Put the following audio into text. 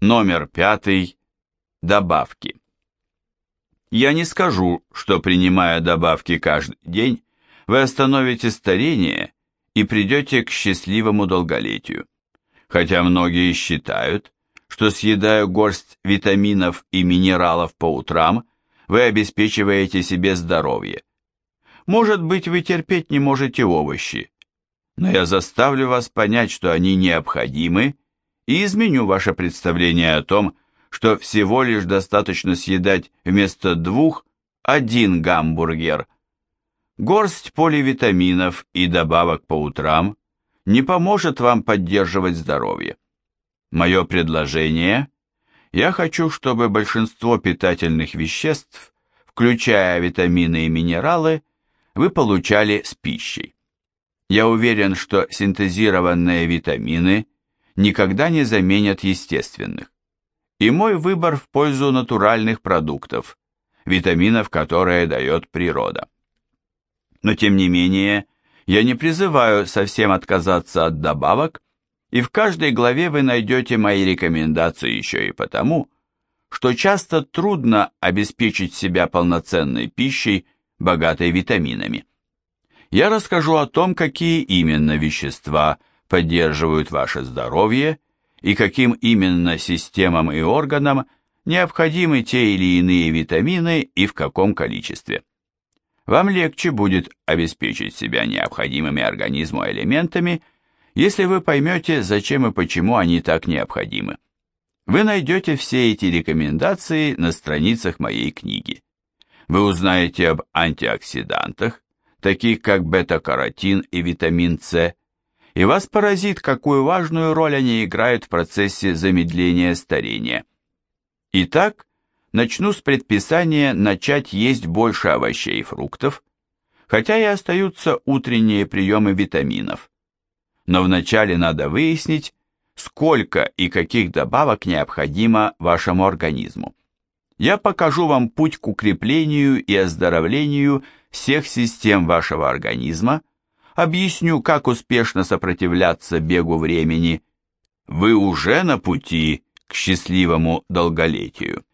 Номер пятый. Добавки. Я не скажу, что принимая добавки каждый день, вы остановите старение и придете к счастливому долголетию. Хотя многие считают, что съедая горсть витаминов и минералов по утрам, вы обеспечиваете себе здоровье. Может быть, вы терпеть не можете овощи, но я заставлю вас понять, что они необходимы, и изменю ваше представление о том, что всего лишь достаточно съедать вместо двух один гамбургер. Горсть поливитаминов и добавок по утрам не поможет вам поддерживать здоровье. Мое предложение – я хочу, чтобы большинство питательных веществ, включая витамины и минералы, вы получали с пищей. Я уверен, что синтезированные витамины никогда не заменят естественных. И мой выбор в пользу натуральных продуктов, витаминов, которые дает природа. Но тем не менее, я не призываю совсем отказаться от добавок, и в каждой главе вы найдете мои рекомендации еще и потому, что часто трудно обеспечить себя полноценной пищей, богатой витаминами. Я расскажу о том, какие именно вещества поддерживают ваше здоровье и каким именно системам и органам необходимы те или иные витамины и в каком количестве. Вам легче будет обеспечить себя необходимыми организму элементами, если вы поймете, зачем и почему они так необходимы. Вы найдете все эти рекомендации на страницах моей книги. Вы узнаете об антиоксидантах, таких как бета-каротин и витамин С, и вас поразит, какую важную роль они играют в процессе замедления старения. Итак, начну с предписания начать есть больше овощей и фруктов, хотя и остаются утренние приемы витаминов. Но вначале надо выяснить, сколько и каких добавок необходимо вашему организму. Я покажу вам путь к укреплению и оздоровлению всех систем вашего организма, объясню, как успешно сопротивляться бегу времени. Вы уже на пути к счастливому долголетию.